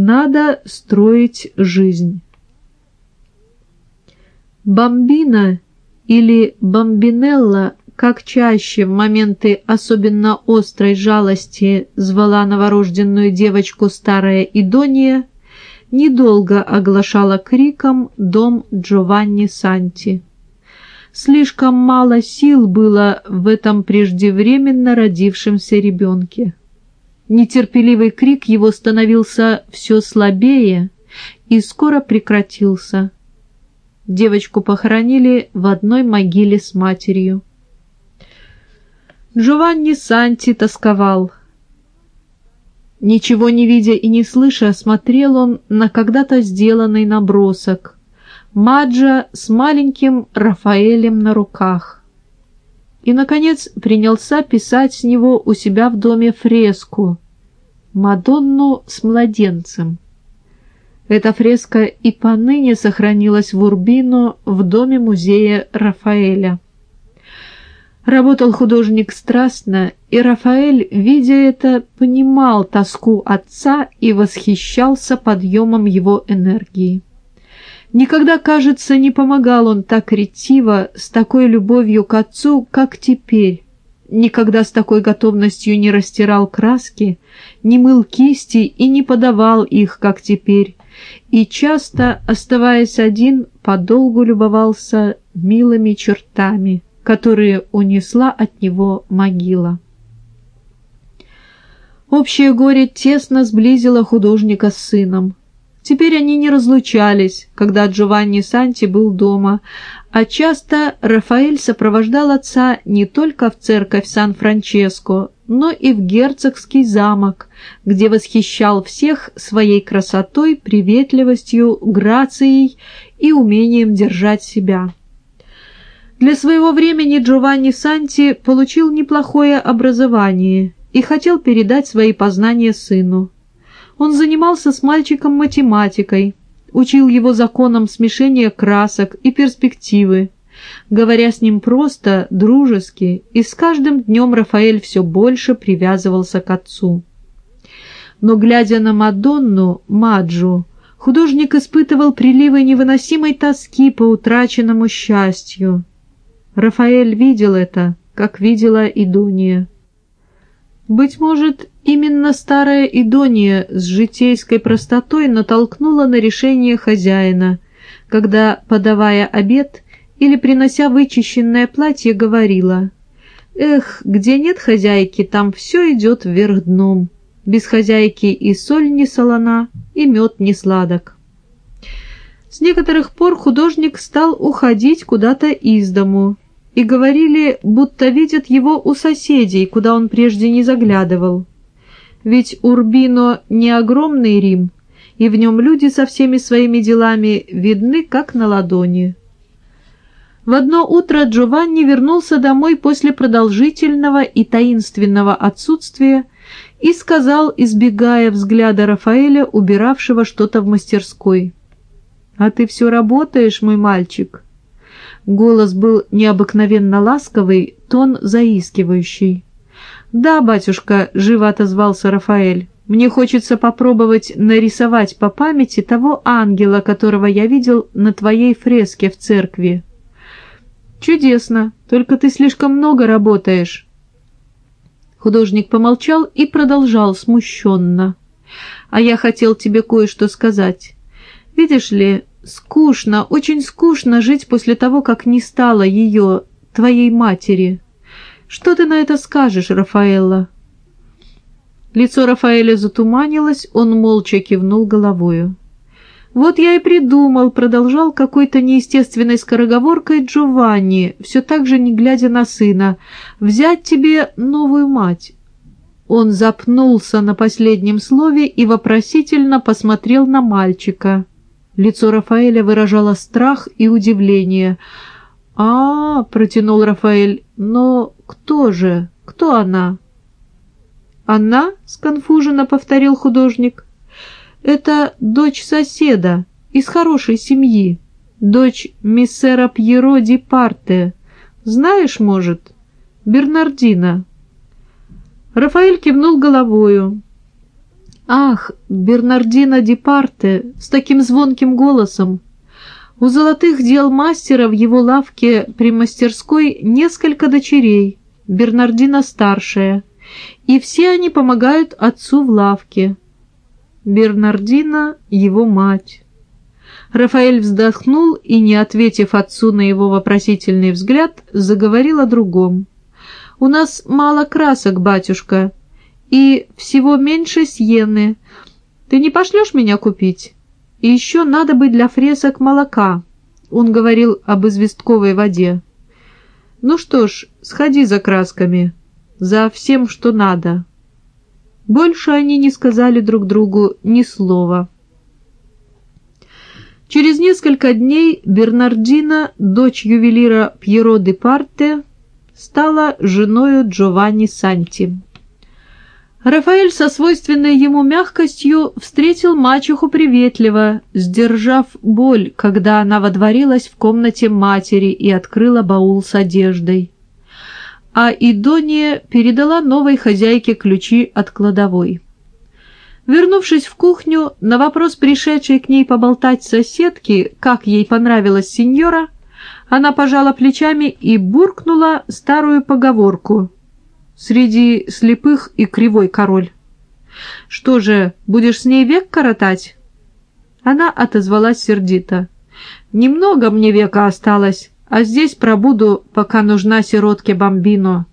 Надо строить жизнь. Бомбина или бомбинелла, как чаще в моменты особенно острой жалости звала новорожденную девочку старая Идония, недолго оглашала криком дом Джованни Санти. Слишком мало сил было в этом преждевременно родившемся ребенке. Нетерпеливый крик его становился все слабее и скоро прекратился. Девочку похоронили в одной могиле с матерью. Джованни Санти тосковал. Ничего не видя и не слыша, смотрел он на когда-то сделанный набросок. Маджа с маленьким Рафаэлем на руках. И, наконец, принялся писать с него у себя в доме фреску «Мадонну с младенцем». Эта фреска и поныне сохранилась в Урбино в доме музея Рафаэля. Работал художник страстно, и Рафаэль, видя это, понимал тоску отца и восхищался подъемом его энергии. Никогда, кажется, не помогал он так ретиво, с такой любовью к отцу, как теперь. Никогда с такой готовностью не растирал краски, не мыл кисти и не подавал их, как теперь. И часто, оставаясь один, подолгу любовался милыми чертами – которые унесла от него могила. Общее горе тесно сблизило художника с сыном. Теперь они не разлучались, когда Джованни Санти был дома, а часто Рафаэль сопровождал отца не только в церковь Сан-Франческо, но и в герцогский замок, где восхищал всех своей красотой, приветливостью, грацией и умением держать себя. Для своего времени Джованни Санти получил неплохое образование и хотел передать свои познания сыну. Он занимался с мальчиком математикой, учил его законам смешения красок и перспективы, говоря с ним просто, дружески, и с каждым днем Рафаэль все больше привязывался к отцу. Но, глядя на Мадонну, Маджу, художник испытывал приливы невыносимой тоски по утраченному счастью, Рафаэль видел это, как видела Идония. Быть может, именно старая Идония с житейской простотой натолкнула на решение хозяина, когда, подавая обед или принося вычищенное платье, говорила «Эх, где нет хозяйки, там все идет вверх дном. Без хозяйки и соль не солона, и мед не сладок». С некоторых пор художник стал уходить куда-то из дому, и говорили, будто видят его у соседей, куда он прежде не заглядывал. Ведь Урбино не огромный Рим, и в нем люди со всеми своими делами видны, как на ладони. В одно утро Джованни вернулся домой после продолжительного и таинственного отсутствия и сказал, избегая взгляда Рафаэля, убиравшего что-то в мастерской. «А ты все работаешь, мой мальчик?» Голос был необыкновенно ласковый, тон заискивающий. «Да, батюшка», — живо отозвался Рафаэль, — «мне хочется попробовать нарисовать по памяти того ангела, которого я видел на твоей фреске в церкви». «Чудесно, только ты слишком много работаешь». Художник помолчал и продолжал смущенно. «А я хотел тебе кое-что сказать. Видишь ли, Скучно, очень скучно жить после того, как не стало ее, твоей матери. Что ты на это скажешь, Рафаэлла?» Лицо Рафаэля затуманилось, он молча кивнул головою. «Вот я и придумал», — продолжал какой-то неестественной скороговоркой Джованни, все так же не глядя на сына, — «взять тебе новую мать». Он запнулся на последнем слове и вопросительно посмотрел на мальчика. Лицо Рафаэля выражало страх и удивление. а, -а, -а протянул Рафаэль, — но кто же? Кто она?» «Она?» — сконфуженно повторил художник. «Это дочь соседа, из хорошей семьи, дочь миссера Пьеро ди Парте. Знаешь, может, Бернардина?» Рафаэль кивнул головою. Ах, Бернардино Департе с таким звонким голосом! У золотых дел мастера в его лавке при мастерской несколько дочерей, Бернардина старшая, и все они помогают отцу в лавке. Бернардина — его мать. Рафаэль вздохнул и, не ответив отцу на его вопросительный взгляд, заговорил о другом. «У нас мало красок, батюшка, и всего меньше сьены. Ты не пошлешь меня купить? И еще надо бы для фресок молока». Он говорил об известковой воде. «Ну что ж, сходи за красками, за всем, что надо». Больше они не сказали друг другу ни слова. Через несколько дней Бернардина, дочь ювелира Пьеро де Парте, стала женою Джованни Санти. Рафаэль со свойственной ему мягкостью встретил мачеху приветливо, сдержав боль, когда она водворилась в комнате матери и открыла баул с одеждой. А Идония передала новой хозяйке ключи от кладовой. Вернувшись в кухню, на вопрос пришедшей к ней поболтать соседки, как ей понравилась сеньора, она пожала плечами и буркнула старую поговорку «Среди слепых и кривой король». «Что же, будешь с ней век коротать?» Она отозвалась сердито. «Немного мне века осталось, а здесь пробуду, пока нужна сиротке Бомбино».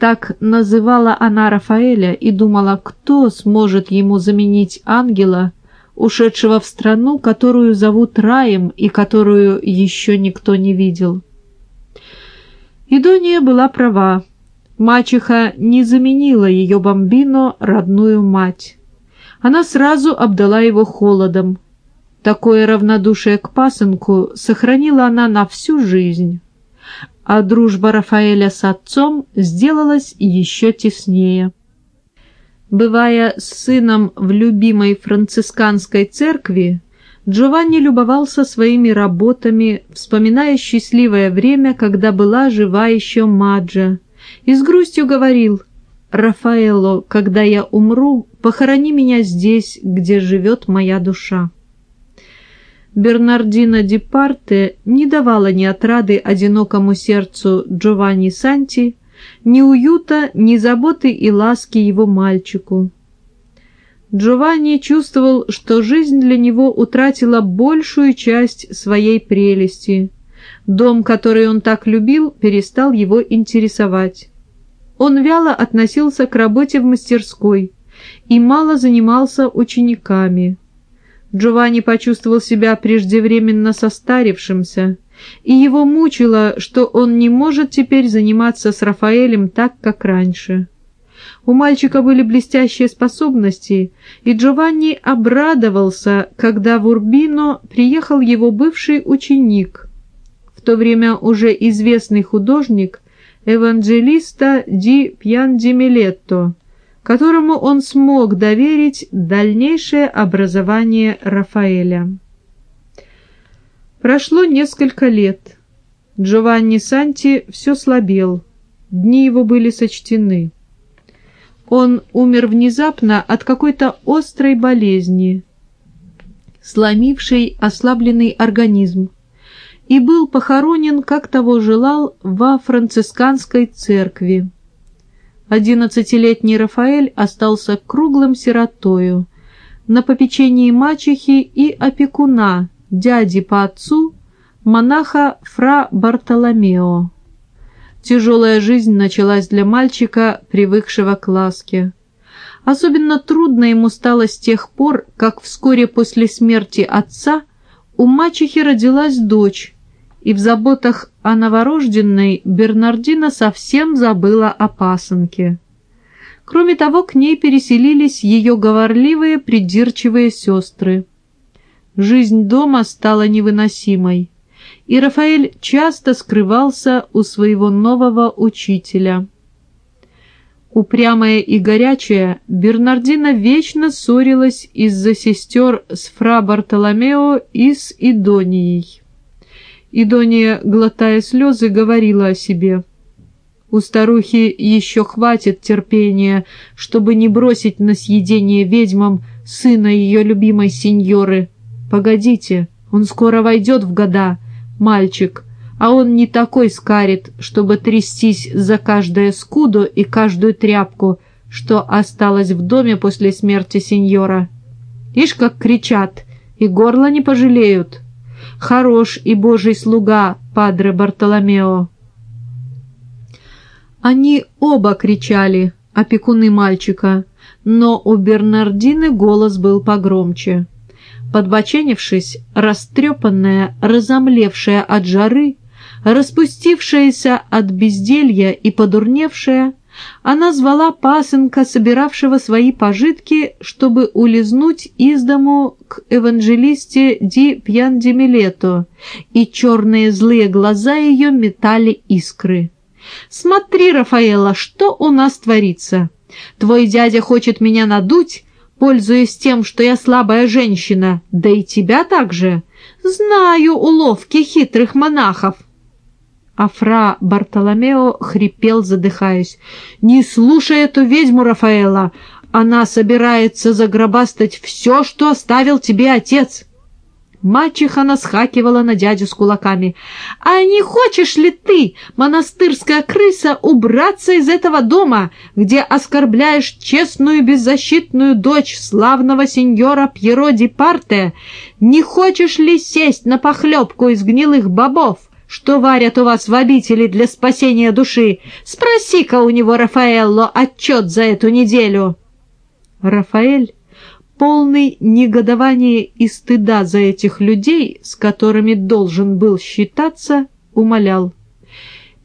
Так называла она Рафаэля и думала, кто сможет ему заменить ангела, ушедшего в страну, которую зовут раем и которую еще никто не видел. Идония была права. Мачеха не заменила ее бомбино родную мать. Она сразу обдала его холодом. Такое равнодушие к пасынку сохранила она на всю жизнь а дружба Рафаэля с отцом сделалась еще теснее. Бывая с сыном в любимой францисканской церкви, Джованни любовался своими работами, вспоминая счастливое время, когда была жива еще Маджа, и с грустью говорил «Рафаэло, когда я умру, похорони меня здесь, где живет моя душа». Бернардино Ди Парте не давала ни отрады одинокому сердцу Джованни Санти, ни уюта, ни заботы и ласки его мальчику. Джованни чувствовал, что жизнь для него утратила большую часть своей прелести. Дом, который он так любил, перестал его интересовать. Он вяло относился к работе в мастерской и мало занимался учениками. Джованни почувствовал себя преждевременно состарившимся, и его мучило, что он не может теперь заниматься с Рафаэлем так, как раньше. У мальчика были блестящие способности, и Джованни обрадовался, когда в Урбино приехал его бывший ученик, в то время уже известный художник Эванджелиста ди Пьяндимилетто, которому он смог доверить дальнейшее образование Рафаэля. Прошло несколько лет. Джованни Санти все слабел, дни его были сочтены. Он умер внезапно от какой-то острой болезни, сломившей ослабленный организм, и был похоронен, как того желал, во францисканской церкви. Одиннадцатилетний Рафаэль остался круглым сиротою, на попечении мачехи и опекуна, дяди по отцу, монаха Фра Бартоломео. Тяжелая жизнь началась для мальчика, привыкшего к ласке. Особенно трудно ему стало с тех пор, как вскоре после смерти отца у мачехи родилась дочь, и в заботах о новорожденной Бернардина совсем забыла о пасынке. Кроме того, к ней переселились ее говорливые, придирчивые сестры. Жизнь дома стала невыносимой, и Рафаэль часто скрывался у своего нового учителя. Упрямая и горячая, Бернардина вечно ссорилась из-за сестер с фра Бартоломео и с Идонией. И Дония, глотая слезы, говорила о себе. У старухи еще хватит терпения, чтобы не бросить на съедение ведьмам сына ее любимой сеньоры. Погодите, он скоро войдет в года, мальчик, а он не такой скарит, чтобы трястись за каждое скудо и каждую тряпку, что осталось в доме после смерти сеньора. Ишь, как кричат, и горло не пожалеют. Хорош и божий слуга, падре Бартоломео. Они оба кричали, опекуны мальчика, но у Бернардины голос был погромче. Подбоченившись, растрепанная, разомлевшая от жары, распустившаяся от безделья и подурневшая, она звала пасынка, собиравшего свои пожитки, чтобы улизнуть из дому к евангелисте Ди Пьян-Демилето, и черные злые глаза ее метали искры. «Смотри, Рафаэла, что у нас творится! Твой дядя хочет меня надуть, пользуясь тем, что я слабая женщина, да и тебя также. Знаю уловки хитрых монахов». А фра Бартоломео хрипел, задыхаясь. «Не слушай эту ведьму, Рафаэла! Она собирается загробастать все, что оставил тебе отец!» Мачеха насхакивала на дядю с кулаками. «А не хочешь ли ты, монастырская крыса, убраться из этого дома, где оскорбляешь честную беззащитную дочь славного сеньора Пьеро Ди Парте? Не хочешь ли сесть на похлебку из гнилых бобов, что варят у вас в обители для спасения души? Спроси-ка у него, Рафаэлло, отчет за эту неделю». Рафаэль полный негодования и стыда за этих людей, с которыми должен был считаться, умолял.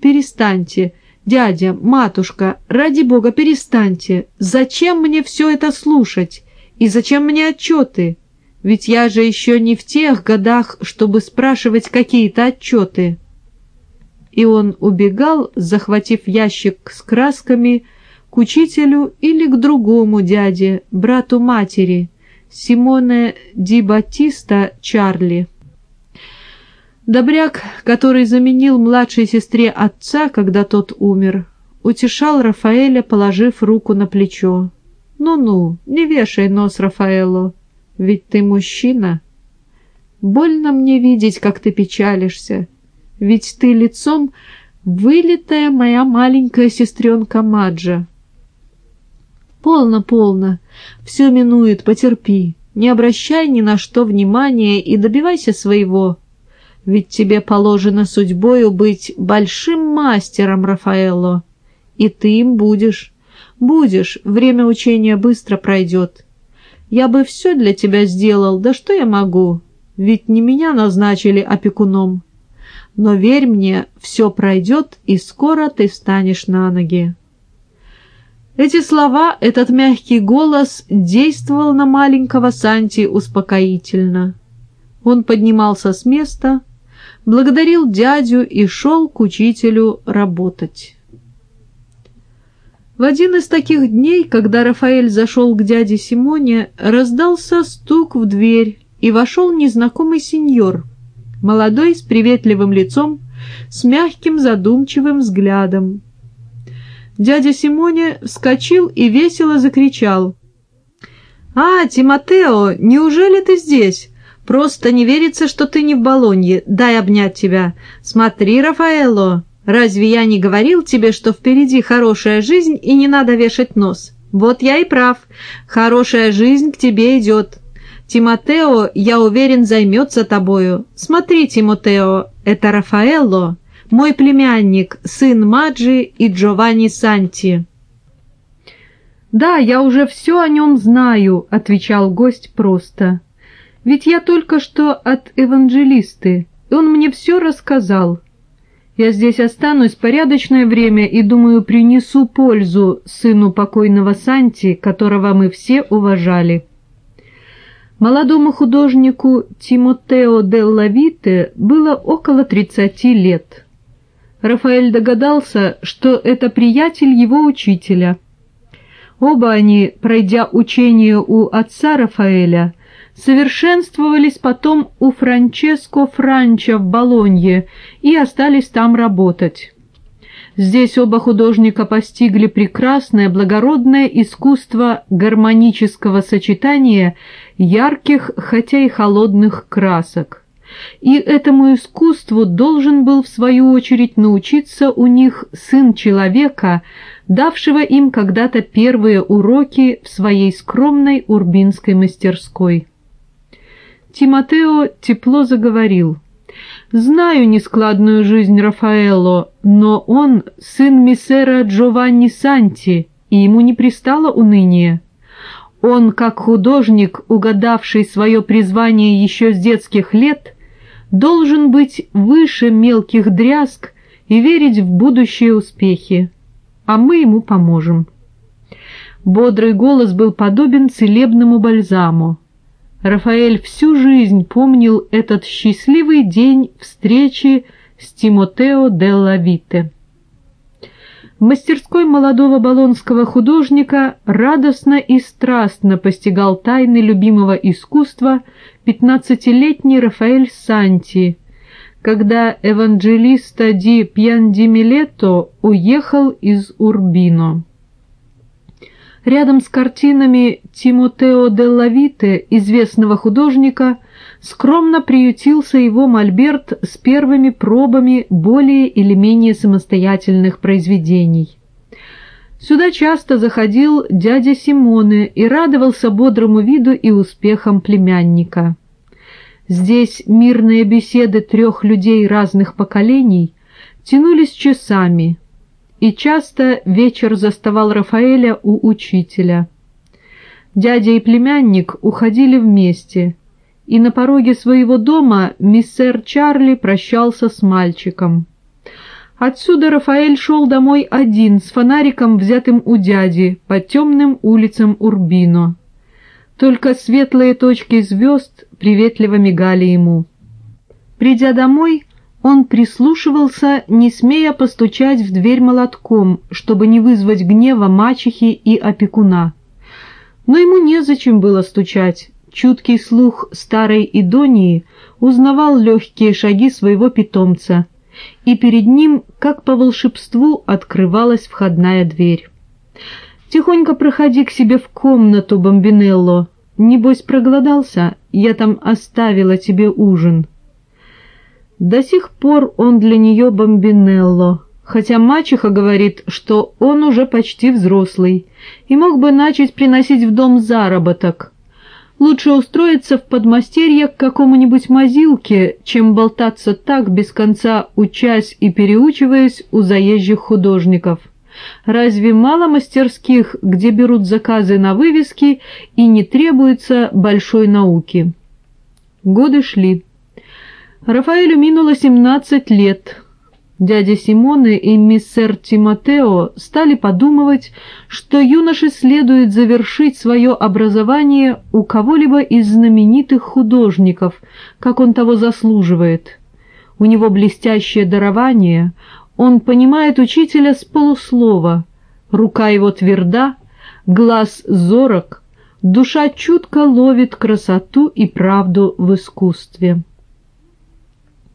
«Перестаньте, дядя, матушка, ради бога, перестаньте! Зачем мне все это слушать? И зачем мне отчеты? Ведь я же еще не в тех годах, чтобы спрашивать какие-то отчеты». И он убегал, захватив ящик с красками, к учителю или к другому дяде, брату матери, Симоне Ди Батиста Чарли. Добряк, который заменил младшей сестре отца, когда тот умер, утешал Рафаэля, положив руку на плечо. «Ну-ну, не вешай нос Рафаэлу, ведь ты мужчина. Больно мне видеть, как ты печалишься, ведь ты лицом вылитая моя маленькая сестренка Маджа». «Полно, полно. Все минует, потерпи. Не обращай ни на что внимания и добивайся своего. Ведь тебе положено судьбою быть большим мастером, Рафаэлло. И ты им будешь. Будешь, время учения быстро пройдет. Я бы все для тебя сделал, да что я могу? Ведь не меня назначили опекуном. Но верь мне, все пройдет, и скоро ты встанешь на ноги. Эти слова, этот мягкий голос действовал на маленького Санти успокоительно. Он поднимался с места, благодарил дядю и шел к учителю работать. В один из таких дней, когда Рафаэль зашел к дяде Симоне, раздался стук в дверь, и вошел незнакомый сеньор, молодой, с приветливым лицом, с мягким задумчивым взглядом. Дядя Симоне вскочил и весело закричал. «А, Тимотео, неужели ты здесь? Просто не верится, что ты не в Болонье. Дай обнять тебя. Смотри, Рафаэло, разве я не говорил тебе, что впереди хорошая жизнь и не надо вешать нос? Вот я и прав. Хорошая жизнь к тебе идет. Тимотео, я уверен, займется тобою. Смотри, Тимотео, это Рафаэлло мой племянник, сын Маджи и Джованни Санти». «Да, я уже все о нем знаю», — отвечал гость просто. «Ведь я только что от евангелисты, и он мне все рассказал. Я здесь останусь порядочное время и, думаю, принесу пользу сыну покойного Санти, которого мы все уважали». Молодому художнику Тимотео Делла Вите было около тридцати лет. Рафаэль догадался, что это приятель его учителя. Оба они, пройдя учение у отца Рафаэля, совершенствовались потом у Франческо Франча в Болонье и остались там работать. Здесь оба художника постигли прекрасное, благородное искусство гармонического сочетания ярких, хотя и холодных красок. И этому искусству должен был в свою очередь научиться у них сын человека, давшего им когда-то первые уроки в своей скромной урбинской мастерской. Тимотео тепло заговорил. «Знаю нескладную жизнь Рафаэлло, но он сын миссера Джованни Санти, и ему не пристало уныние. Он, как художник, угадавший свое призвание еще с детских лет, должен быть выше мелких дрязг и верить в будущие успехи, а мы ему поможем». Бодрый голос был подобен целебному бальзаму. Рафаэль всю жизнь помнил этот счастливый день встречи с Тимотео делла Вите. В мастерской молодого болонского художника радостно и страстно постигал тайны любимого искусства пятнадцатилетний Рафаэль Санти, когда Эванджелиста ди Пьяндимилето уехал из Урбино. Рядом с картинами Тимотео де Лавите, известного художника, скромно приютился его мольберт с первыми пробами более или менее самостоятельных произведений. Сюда часто заходил дядя Симоне и радовался бодрому виду и успехам племянника. Здесь мирные беседы трех людей разных поколений тянулись часами, и часто вечер заставал Рафаэля у учителя. Дядя и племянник уходили вместе, и на пороге своего дома миссер Чарли прощался с мальчиком. Отсюда Рафаэль шел домой один, с фонариком, взятым у дяди, по темным улицам Урбино. Только светлые точки звезд приветливо мигали ему. Придя домой, он прислушивался, не смея постучать в дверь молотком, чтобы не вызвать гнева мачехи и опекуна. Но ему незачем было стучать. Чуткий слух старой Идонии узнавал легкие шаги своего питомца, и перед ним, как по волшебству, открывалась входная дверь. «Тихонько проходи к себе в комнату, Бомбинелло. Небось проголодался, я там оставила тебе ужин». До сих пор он для нее бомбинелло, хотя мачеха говорит, что он уже почти взрослый и мог бы начать приносить в дом заработок. Лучше устроиться в подмастерье к какому-нибудь мазилке, чем болтаться так, без конца учась и переучиваясь у заезжих художников. Разве мало мастерских, где берут заказы на вывески и не требуется большой науки? Годы шли. Рафаэлю минуло 17 лет. Дядя Симоне и миссер Тимотео стали подумывать, что юноше следует завершить свое образование у кого-либо из знаменитых художников, как он того заслуживает. У него блестящее дарование, он понимает учителя с полуслова, рука его тверда, глаз зорок, душа чутко ловит красоту и правду в искусстве.